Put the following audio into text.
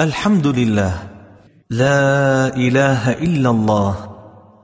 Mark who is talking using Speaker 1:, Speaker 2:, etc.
Speaker 1: الحمد لله. لا إله إلا الله.